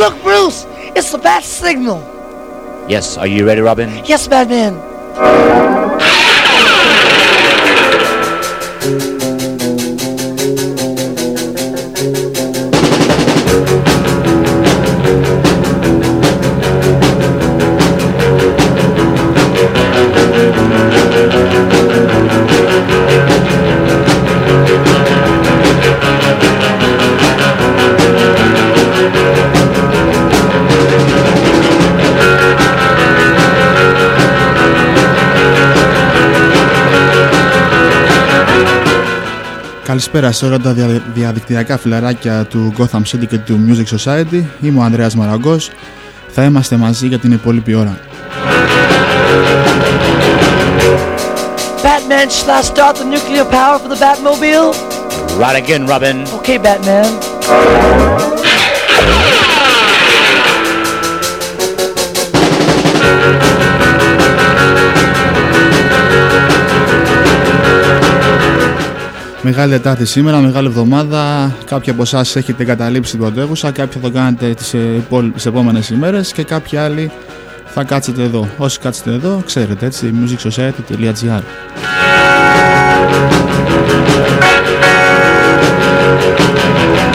Look, Bruce, it's the bat signal. Yes, are you ready, Robin? Yes, Batman. Καλησπέρα σε όλα τα διαδικτυακά φιλαράκια του Gotham City και του Music Society. Είμαι ο Ανδρέας Μαραγκός. Θα είμαστε μαζί για την υπόλοιπη ώρα. Batman, shall I start the nuclear power for the Batmobile? Right again, Robin. Okay, Batman. Μεγάλη Τετάρτη σήμερα, μεγάλη εβδομάδα. Κάποιοι από εσάς έχετε εγκαταλείψει την πρωτεύουσα, κάποιοι θα το κάνετε τις επόμενες ημέρες και κάποιοι άλλοι θα κάτσετε εδώ. Όσοι κάτσετε εδώ, ξέρετε έτσι, musicsociety.gr. Thank.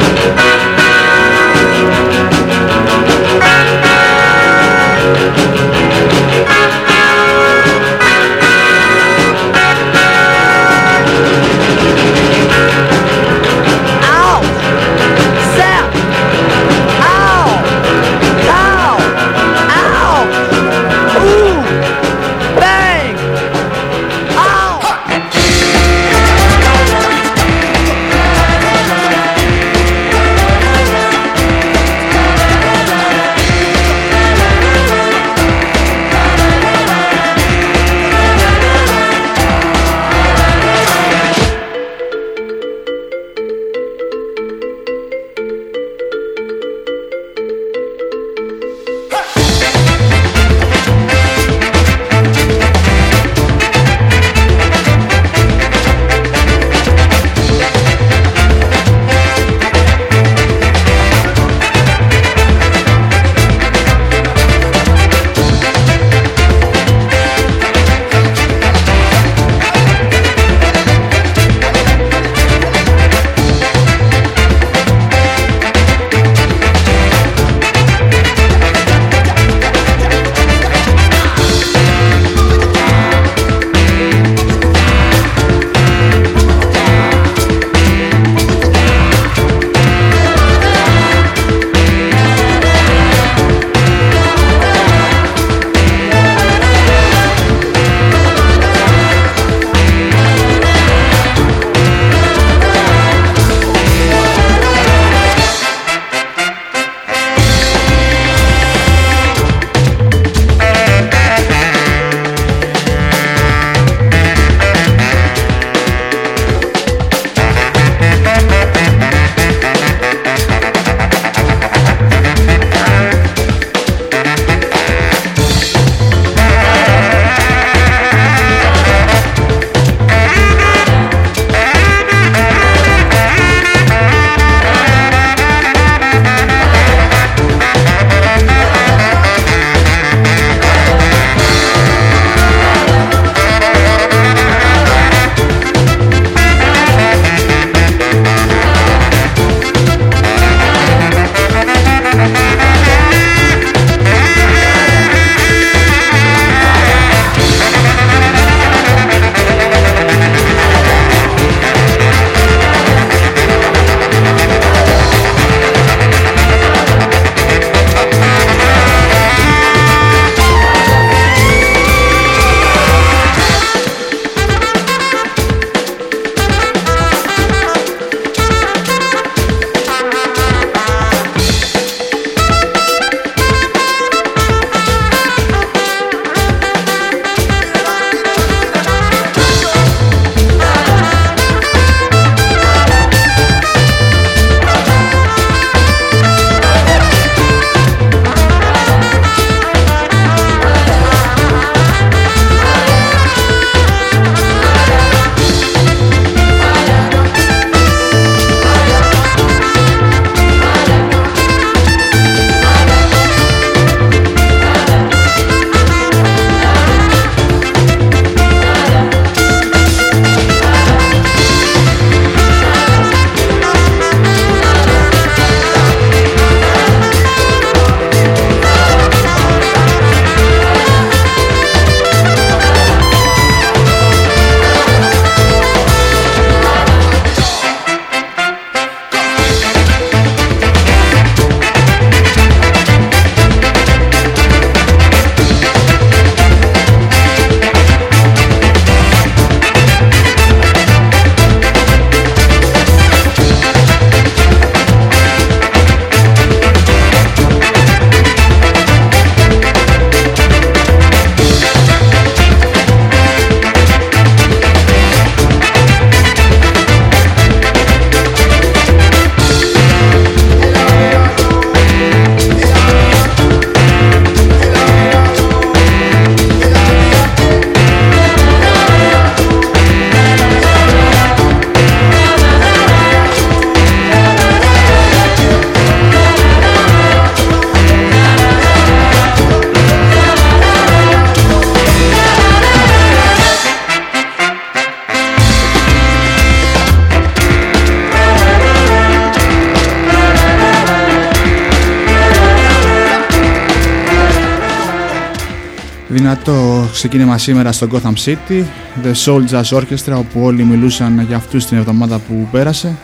Ξεκίνημα σήμερα στο Gotham City, The Soul Jazz Orchestra, όπου όλοι μιλούσαν για αυτούς την εβδομάδα που πέρασε.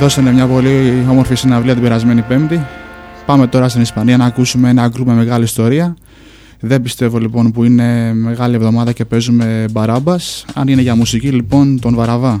Δώσανε μια πολύ όμορφη συναυλία την περασμένη Πέμπτη. Πάμε τώρα στην Ισπανία να ακούσουμε ένα γκρουπ με μεγάλη ιστορία. Δεν πιστεύω λοιπόν που είναι μεγάλη εβδομάδα και παίζουμε μπαράμπας. Αν είναι για μουσική λοιπόν τον Βαραβά.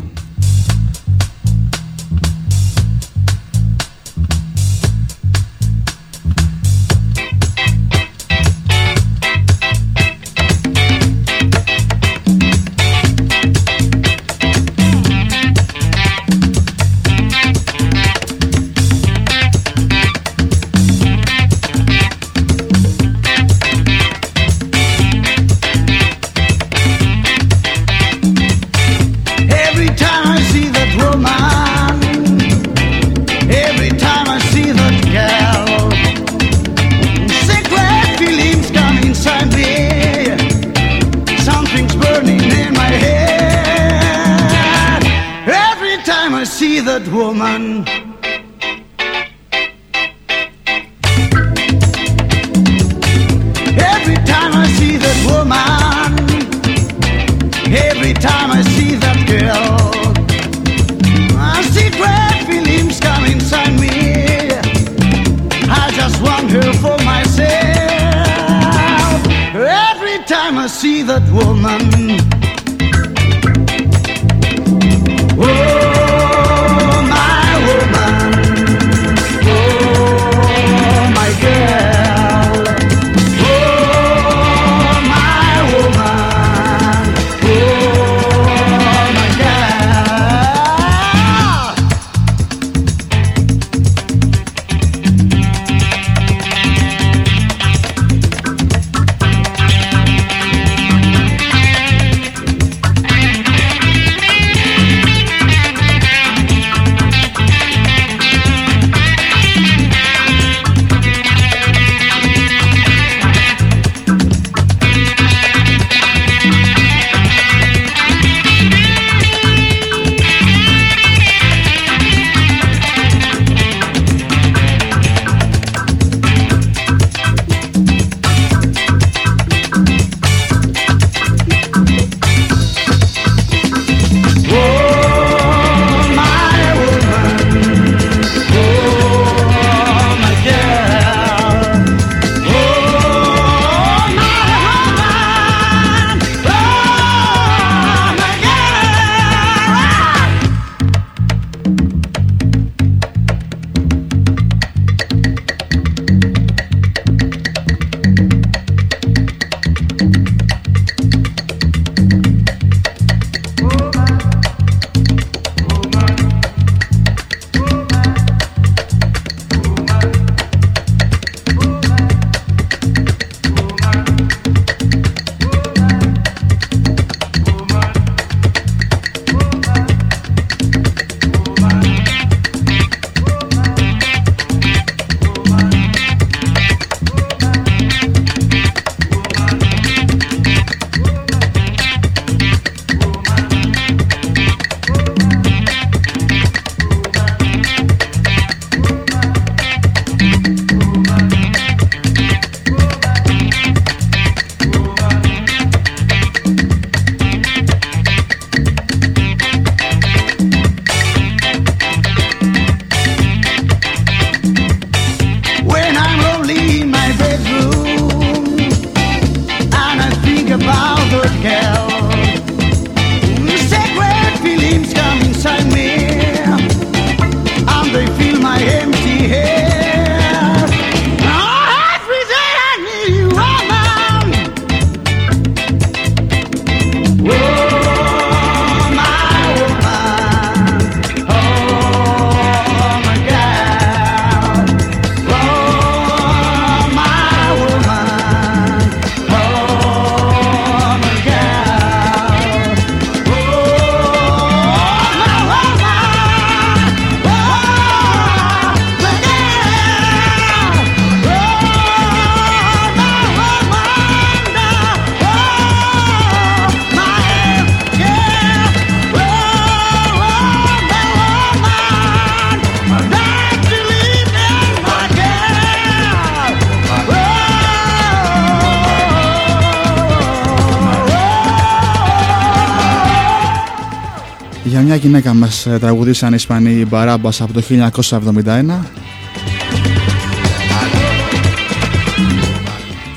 Μια γυναίκα μας ε, τραγουδήσαν οι Ισπανοί Μπαράμπας από το 1971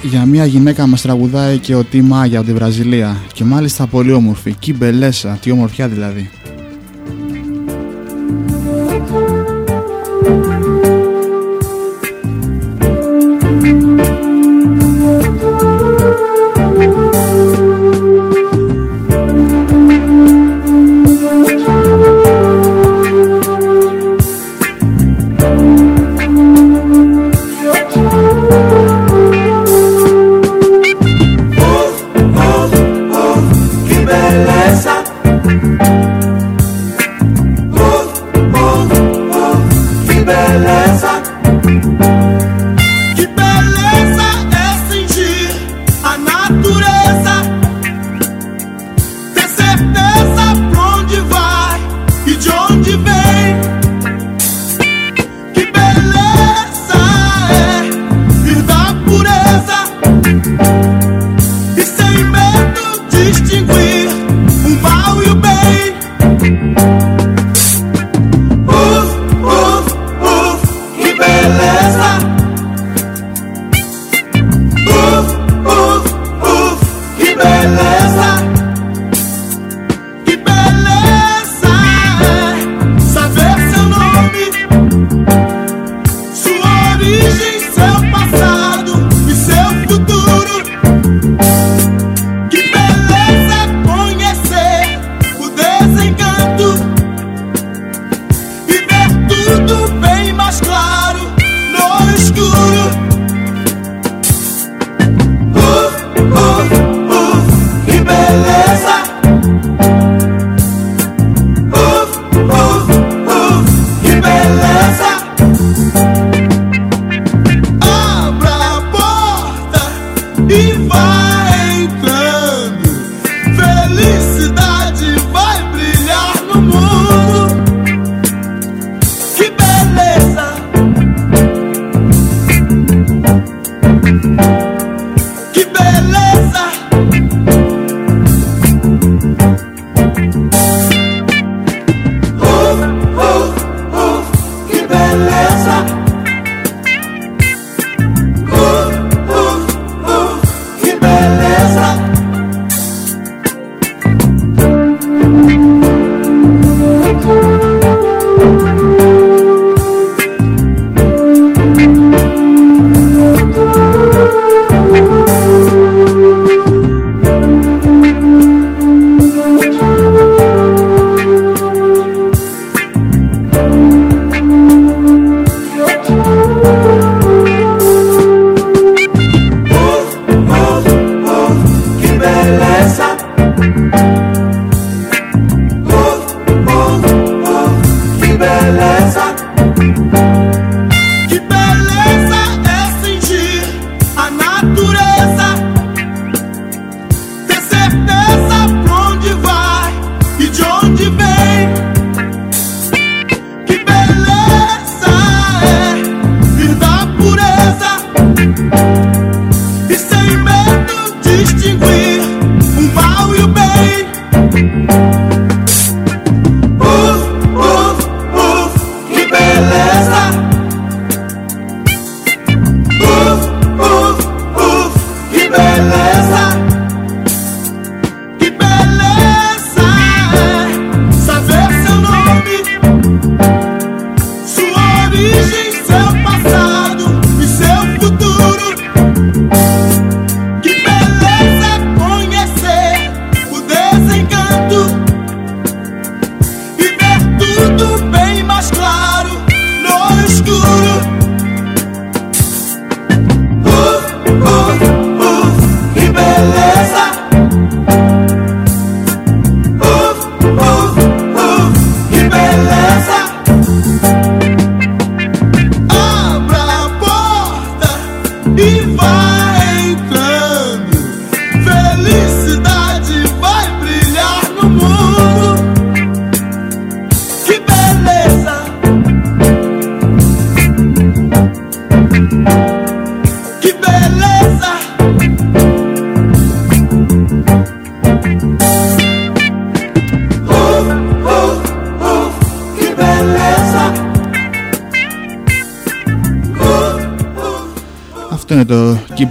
Για μια γυναίκα μας τραγουδάει και ο Τι Μάγια από τη Βραζιλία. Και μάλιστα πολύ όμορφη, Κιμπελέσα, τι ομορφιά δηλαδή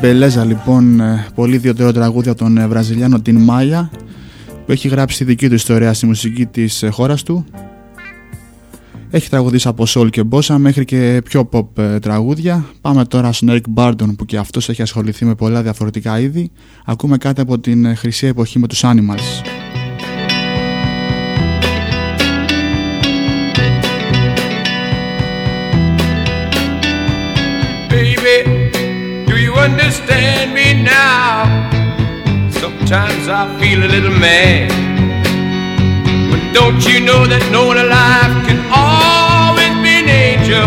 το Κιμπελέζα λοιπόν, ε, πολύ ιδιαίτερο τραγούδι από τον ε, Βραζιλιάνο την Μάια που έχει γράψει τη δική του ιστορία στη μουσική της ε, χώρας του. Έχει τραγουδίσει από soul και bossa μέχρι και πιο pop τραγούδια. Πάμε τώρα στον Eric Bardon που και αυτός έχει ασχοληθεί με πολλά διαφορετικά είδη. Ακούμε κάτι από την χρυσή εποχή με τους Animals. Understand me now. Sometimes I feel a little mad. But don't you know that no one alive can always be an angel?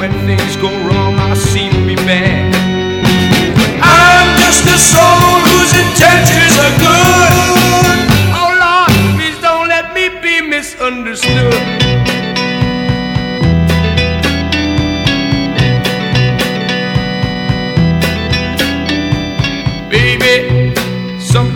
When things go wrong,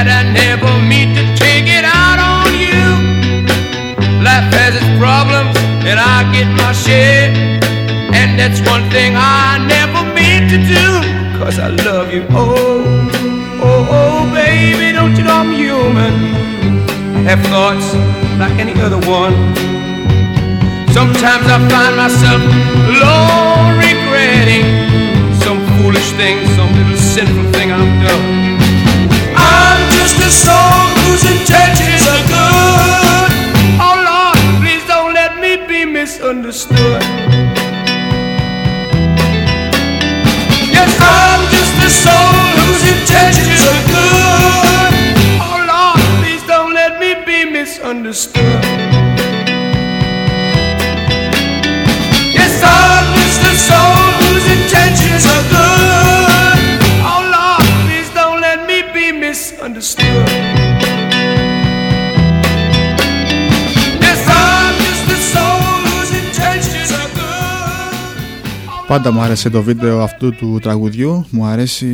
that I never mean to take it out on you. Life has its problems, and I get my share. And that's one thing I never meant to do, cause I love you. Oh, oh, oh, baby, don't you know I'm human? Have thoughts like any other one. Sometimes I find myself alone Πάντα μου άρεσε το βίντεο αυτού του τραγουδιού. Μου αρέσει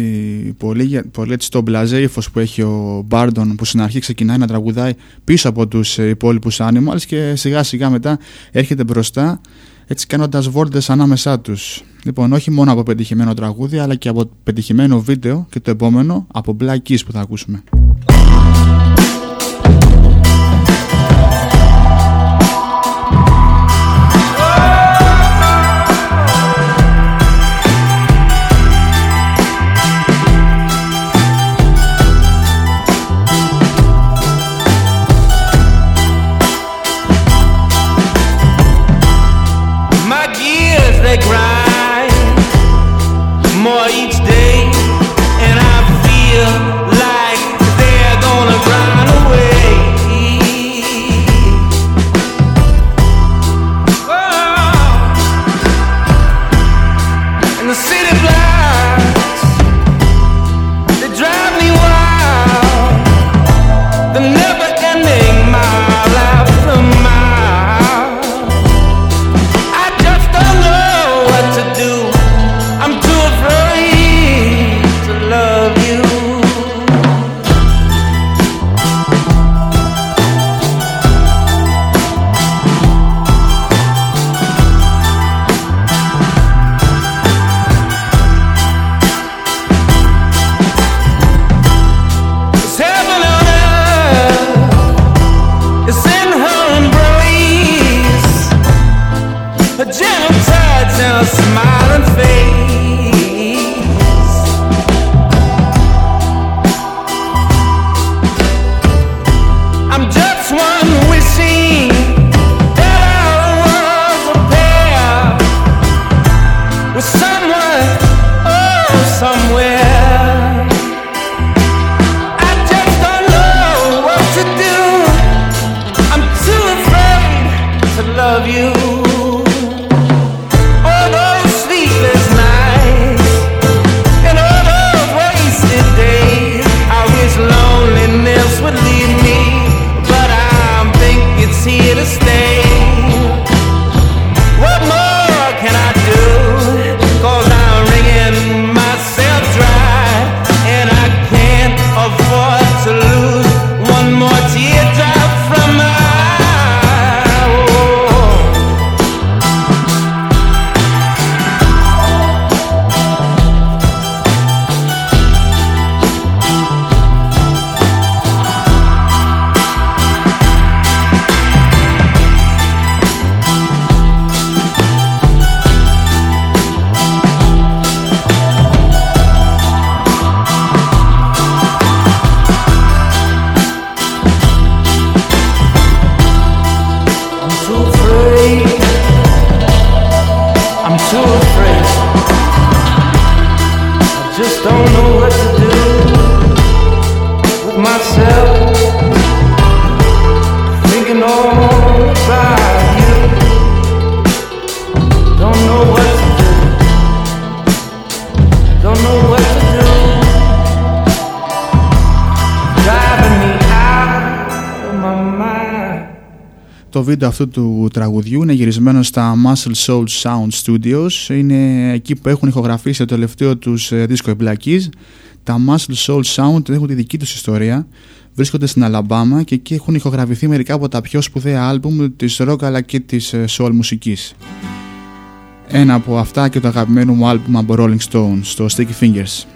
πολύ, πολύ έτσι το μπλαζέ ύφος που έχει ο Μπάρντον που στην αρχή ξεκινάει να τραγουδάει πίσω από τους υπόλοιπους Animals και σιγά σιγά μετά έρχεται μπροστά έτσι κάνοντας βόρτες ανάμεσά τους. Λοιπόν, όχι μόνο από πετυχημένο τραγούδι αλλά και από πετυχημένο βίντεο και το επόμενο από Black Keys που θα ακούσουμε. Βίντεο αυτού του τραγουδιού είναι γυρισμένο στα Muscle Soul Sound Studios. Είναι εκεί που έχουν ηχογραφήσει το τελευταίο τους ε, δίσκο εμπλακής. Τα Muscle Soul Sound έχουν τη δική τους ιστορία. Βρίσκονται στην Αλαμπάμα και εκεί έχουν ηχογραφηθεί μερικά από τα πιο σπουδαία άλμπουμ της rock αλλά και της ε, soul μουσικής. Ένα από αυτά και το αγαπημένο μου άλμπουμ από Rolling Stones, το Sticky Fingers.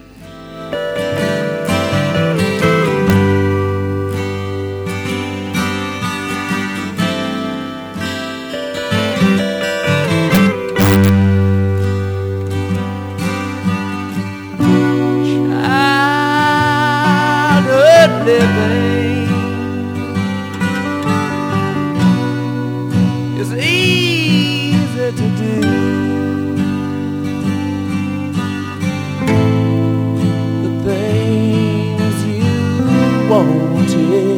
Living is easy to do. The things you wanted,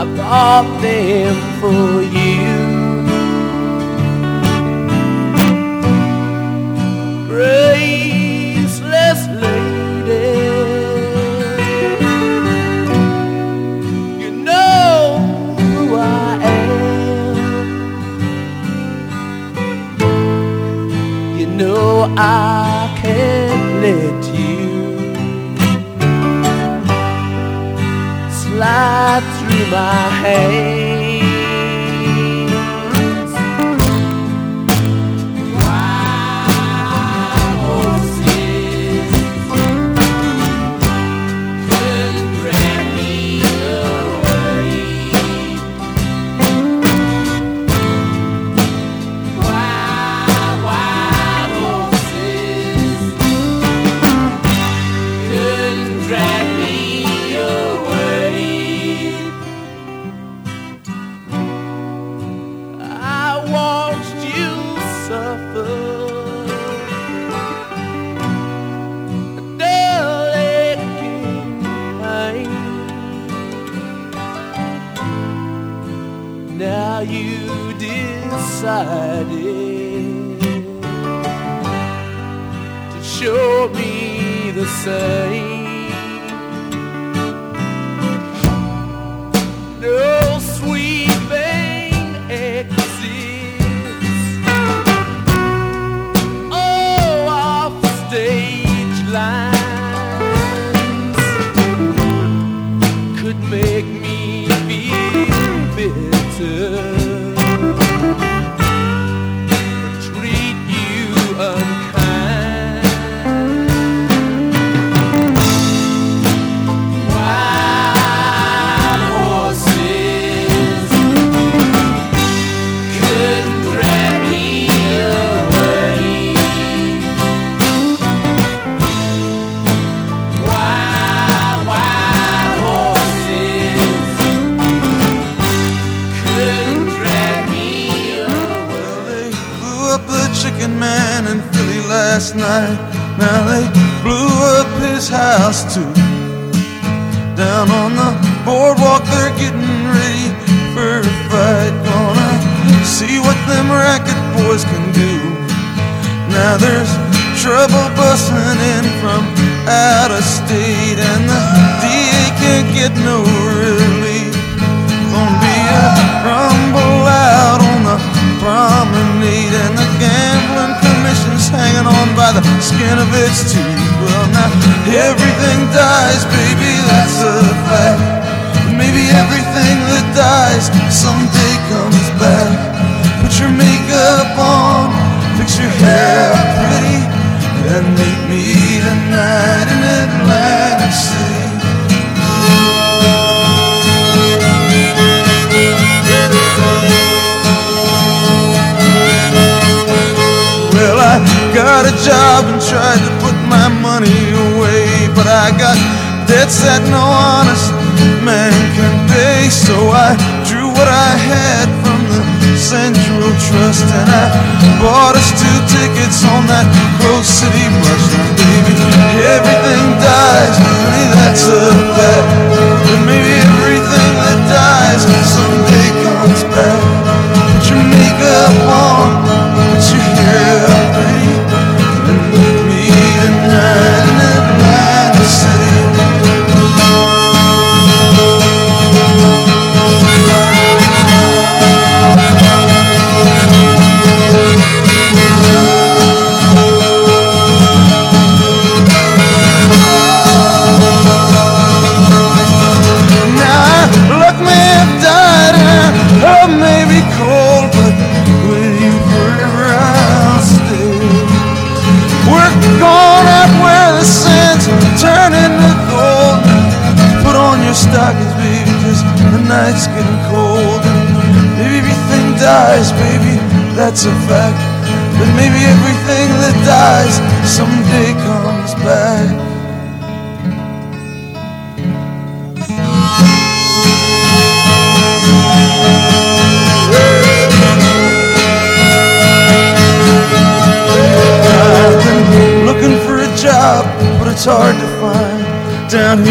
I bought them for you. graceless my hands. House too. Down on the boardwalk, they're getting ready for a fight. Gonna see what them racket boys can do. Now there's trouble busting in from out of state, and the DA can't get no relief. Gonna be a rumble out on the promenade, and the gambling commission's hanging on by the skin of its teeth. Everything dies, baby, that's a fact. Maybe everything that dies someday comes back. Put your makeup on, fix your hair pretty, and meet me tonight in Atlantic City. Well, I got a job and tried to put my I got debts that no honest man can pay. So I drew what I had from the Central trust. And I bought us two tickets on that Coast City bus ride, baby. Everything dies, honey, that's a fact. And maybe everything that dies someday comes back. Put your makeup on, put your hair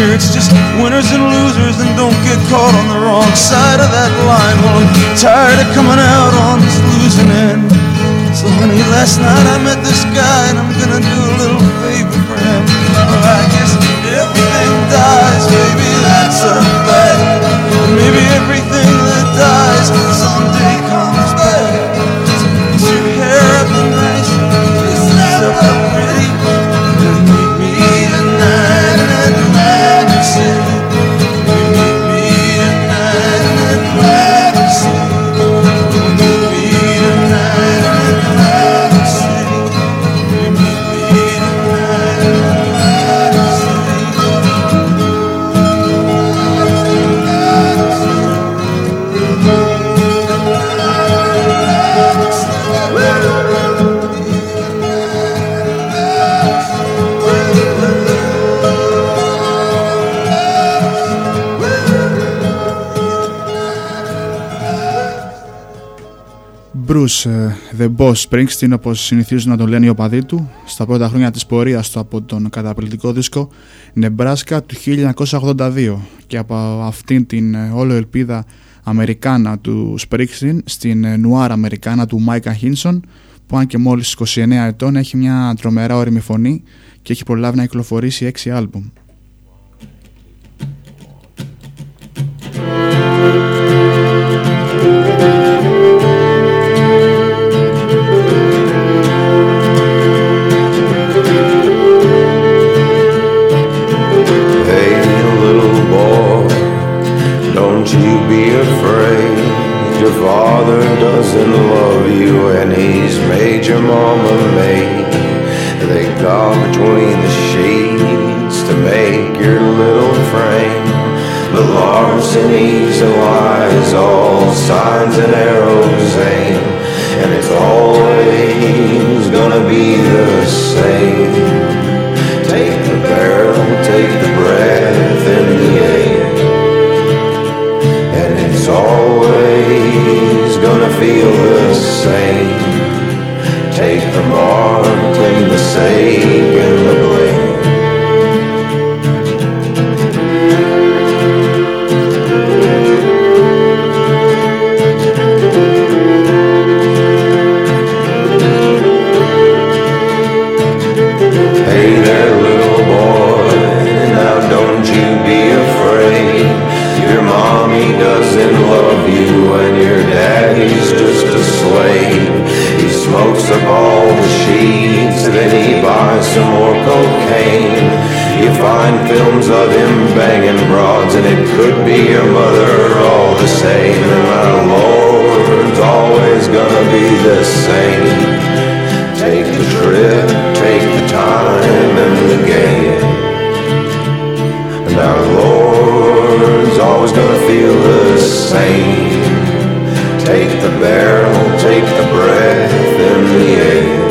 here, it's just winners and losers, and don't get caught on the wrong side of that line. Well, I'm tired of coming out on this losing end. So, honey, last night I met this guy, and I'm gonna do a little favor Bruce ε, The Boss Springsteen όπως συνηθίζουν να τον λένε οι οπαδοί του στα πρώτα χρόνια της πορείας του από τον καταπληκτικό δίσκο Nebraska του 1982 και από αυτήν την ε, όλο ελπίδα Αμερικάνα του Springsteen στην ε, νουάρ Αμερικάνα του Μάικα Hinson που αν και μόλις 29 ετών έχει μια τρομερά όρημη φωνή και έχει προλάβει να κυκλοφορήσει 6 άλμπουμ. Father doesn't love you, and he's made your mama made. They got between the sheets to make your little frame. The larcenies and lies, all signs and arrows aim, and it's always gonna be the same. Take the barrel, take the breath in the air. Always gonna feel the same. Take the mark and the sake and the blame. And your daddy's just a slave. He smokes up all the sheets, then he buys some more cocaine. You find films of him banging broads, and it could be your mother all the same. And our Lord's always gonna be the same. Take the trip, take the time and the game. And our Lord's always gonna feel the same. Take the barrel, oh, take the breath and the air.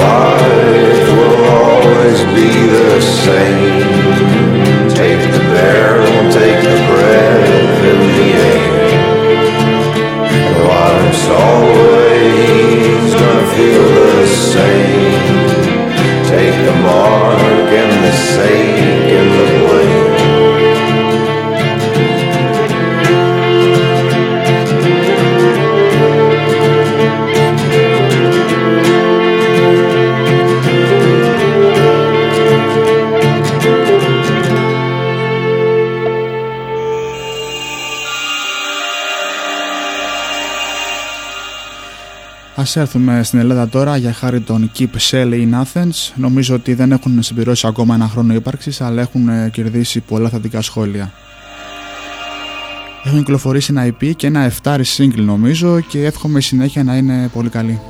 Life will always be the same. Take the barrel, oh, take the breath in the air. Life's always feel the same. Take the mark and the sake Ας έρθουμε στην Ελλάδα τώρα για χάρη των Keep Sally in Athens. Νομίζω ότι δεν έχουν συμπληρώσει ακόμα ένα χρόνο ύπαρξης, αλλά έχουν ε, κερδίσει πολλά θετικά σχόλια. Έχουν κυκλοφορήσει ένα EP και ένα 7 single νομίζω και εύχομαι συνέχεια να είναι πολύ καλή.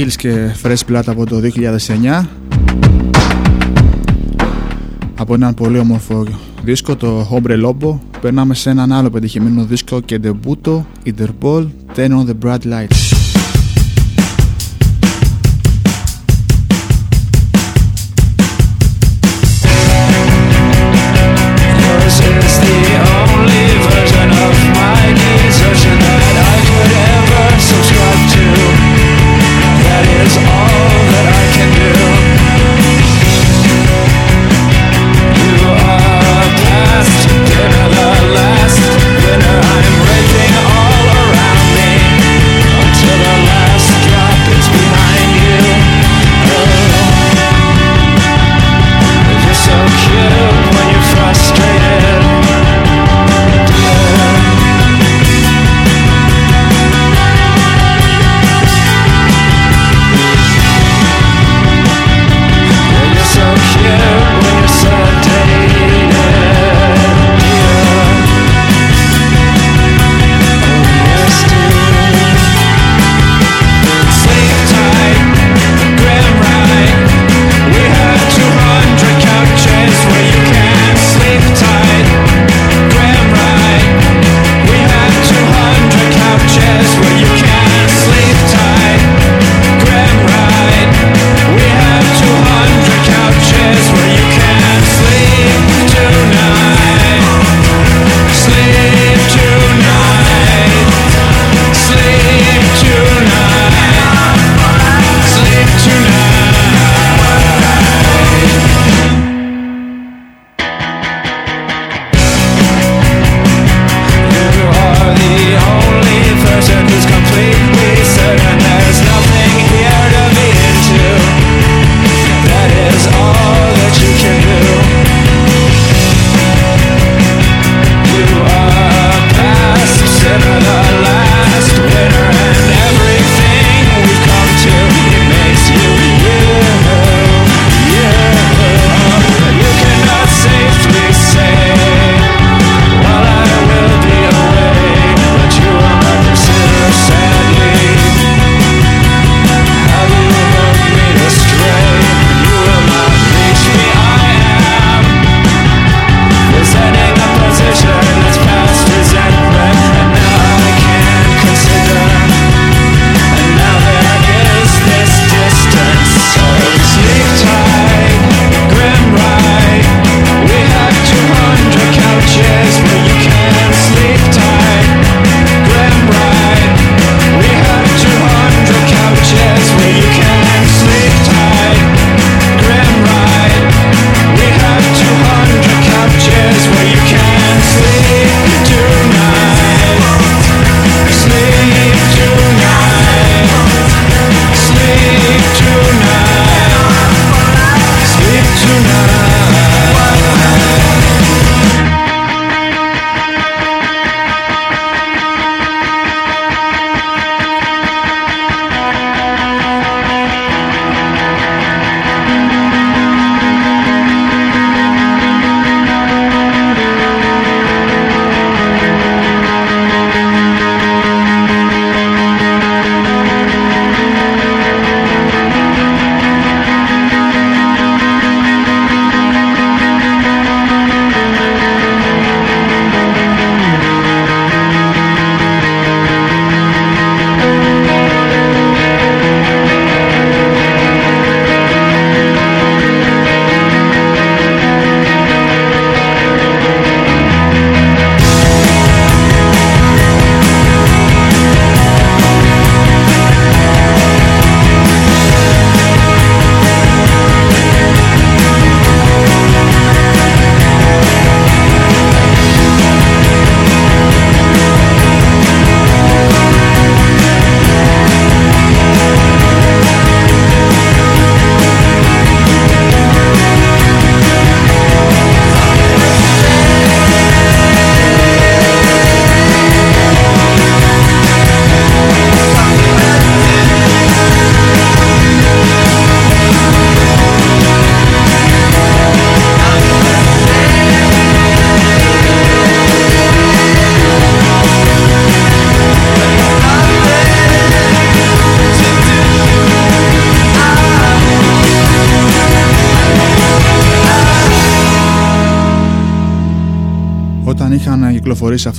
Hills και Fresh Blood από το 2009 από έναν πολύ όμορφο δίσκο το Hombre Lobo περνάμε σε έναν άλλο πετυχημένο δίσκο και debutto Interpol Turn on the Bright Lights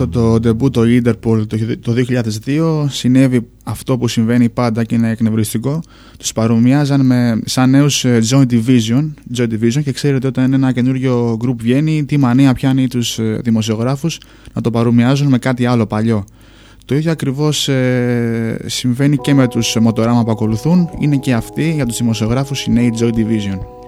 αυτό το debut το Interpol το 2002 συνέβη αυτό που συμβαίνει πάντα και είναι εκνευριστικό. Τους παρομοιάζαν με σαν νέους ε, Joy Division, Joy Division και ξέρετε όταν ένα καινούριο group βγαίνει τι μανία πιάνει τους ε, δημοσιογράφους να το παρομοιάζουν με κάτι άλλο παλιό. Το ίδιο ακριβώς ε, συμβαίνει και με τους μοτοράμα που ακολουθούν. Είναι και αυτοί για τους δημοσιογράφους οι νέοι Joy Division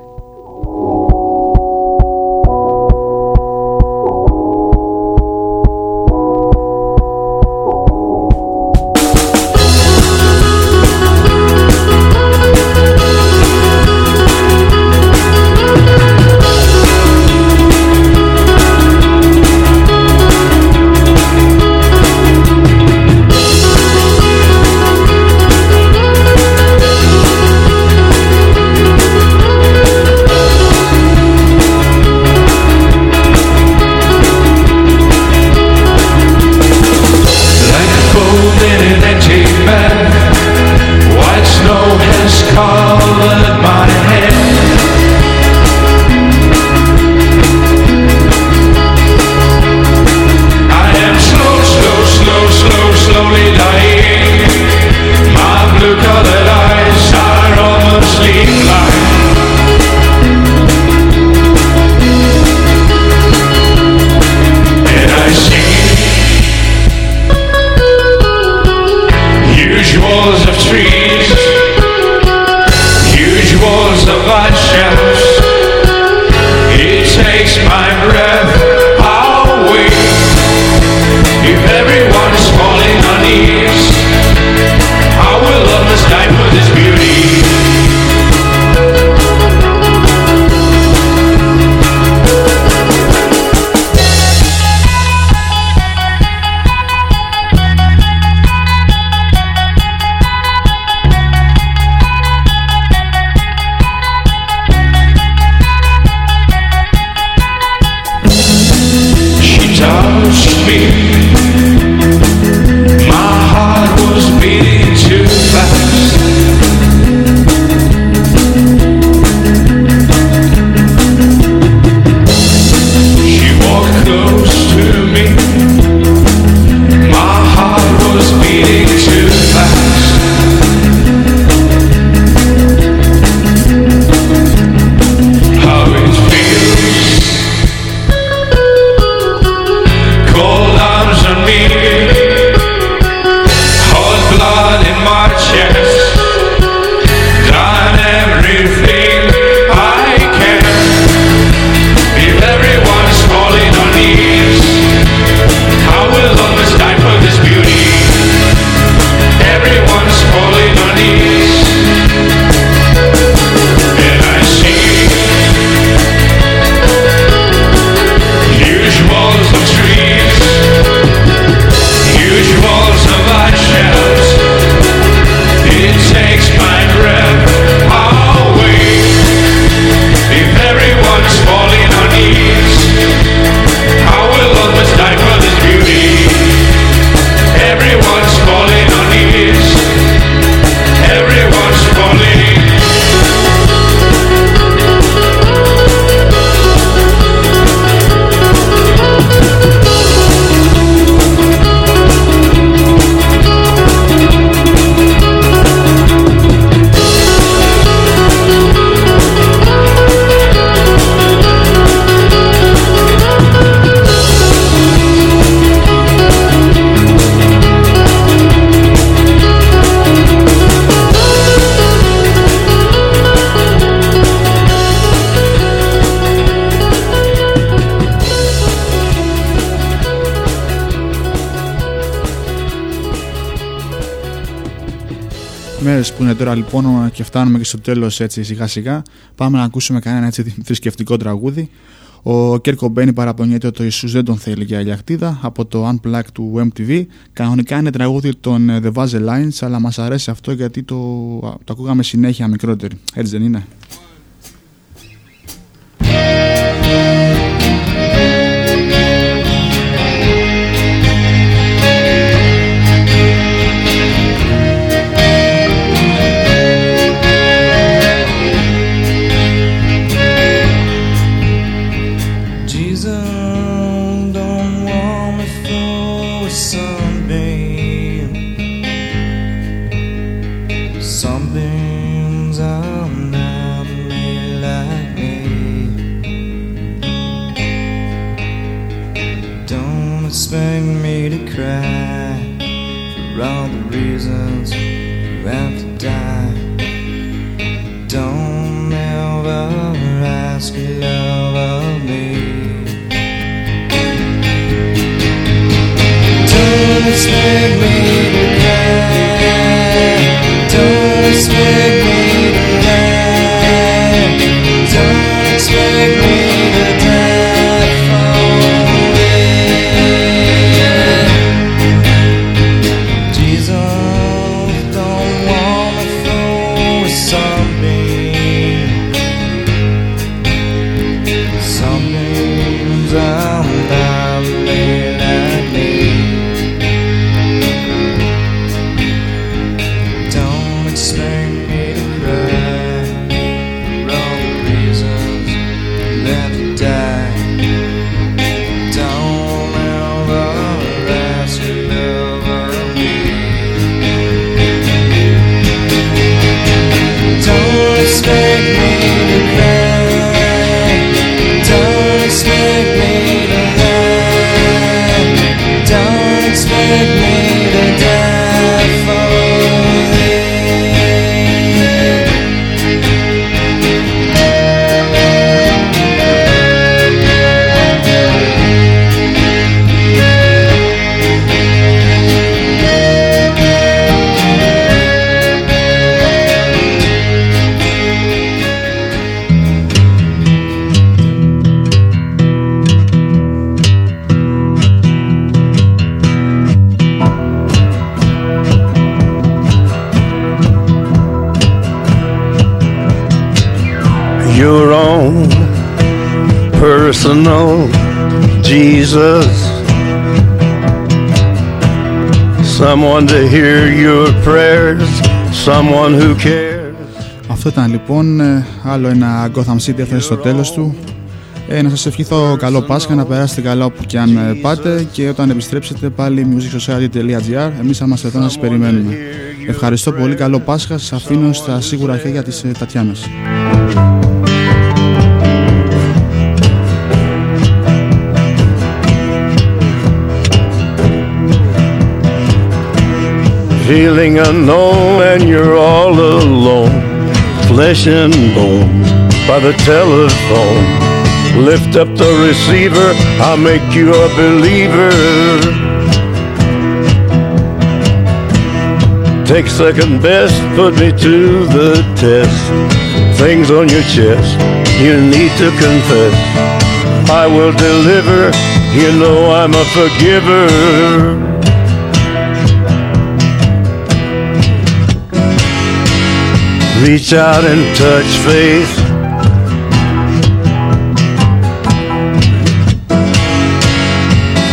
που είναι τώρα λοιπόν και φτάνουμε και στο τέλος έτσι σιγά σιγά πάμε να ακούσουμε κανένα έτσι θρησκευτικό τραγούδι ο Κέρκο Μπένι παραπονιέται ότι ο Ιησούς δεν τον θέλει για ηλιακτίδα από το Unplugged του MTV. Κανονικά είναι τραγούδι των The Vazel Lines, αλλά μας αρέσει αυτό γιατί το, το ακούγαμε συνέχεια μικρότεροι. Έτσι δεν είναι; Gotham City έφτασε στο τέλος του. Ε, να σας ευχηθώ καλό Πάσχα, να περάσετε καλά όπου και αν ε, πάτε και όταν επιστρέψετε πάλι musicsociety.gr εμείς θα είμαστε εδώ να σας περιμένουμε. Ευχαριστώ πολύ, καλό Πάσχα, σας αφήνω στα σίγουρα χέρια της ε, Τατιάνας. Feeling unknown and you're all alone, flesh and bone by the telephone. Lift up the receiver, I'll make you a believer. Take second best, put me to the test. Things on your chest, you need to confess. I will deliver, you know I'm a forgiver. Reach out and touch faith.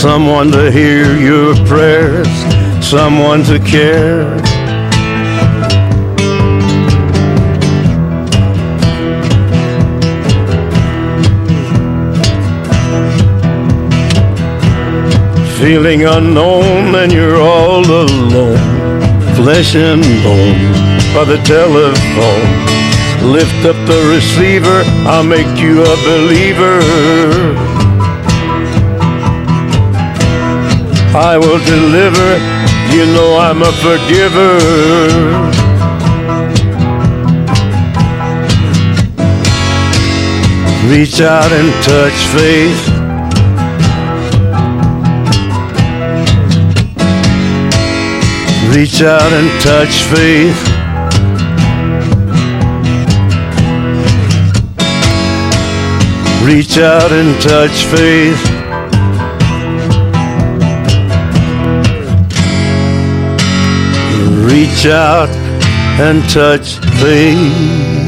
Someone to hear your prayers, someone to care. Feeling unknown and you're all alone, flesh and bone by the telephone. Lift up the receiver, I'll make you a believer. I will deliver, you know I'm a forgiver. Reach out and touch faith. Reach out and touch faith. Reach out and touch faith. Reach out and touch faith.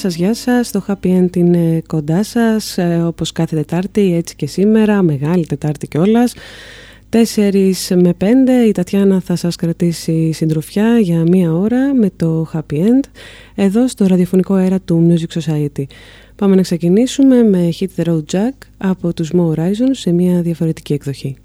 Σας, γεια σας. Το Happy End είναι κοντά σας, ε, όπως κάθε Τετάρτη, έτσι και σήμερα, μεγάλη Τετάρτη κιόλας. 4 με 5 η Τατιάνα θα σας κρατήσει συντροφιά για μία ώρα με το Happy End εδώ στο ραδιοφωνικό αέρα του Music Society. Πάμε να ξεκινήσουμε με Hit the Road Jack από τους Mo Horizon σε μια διαφορετική εκδοχή.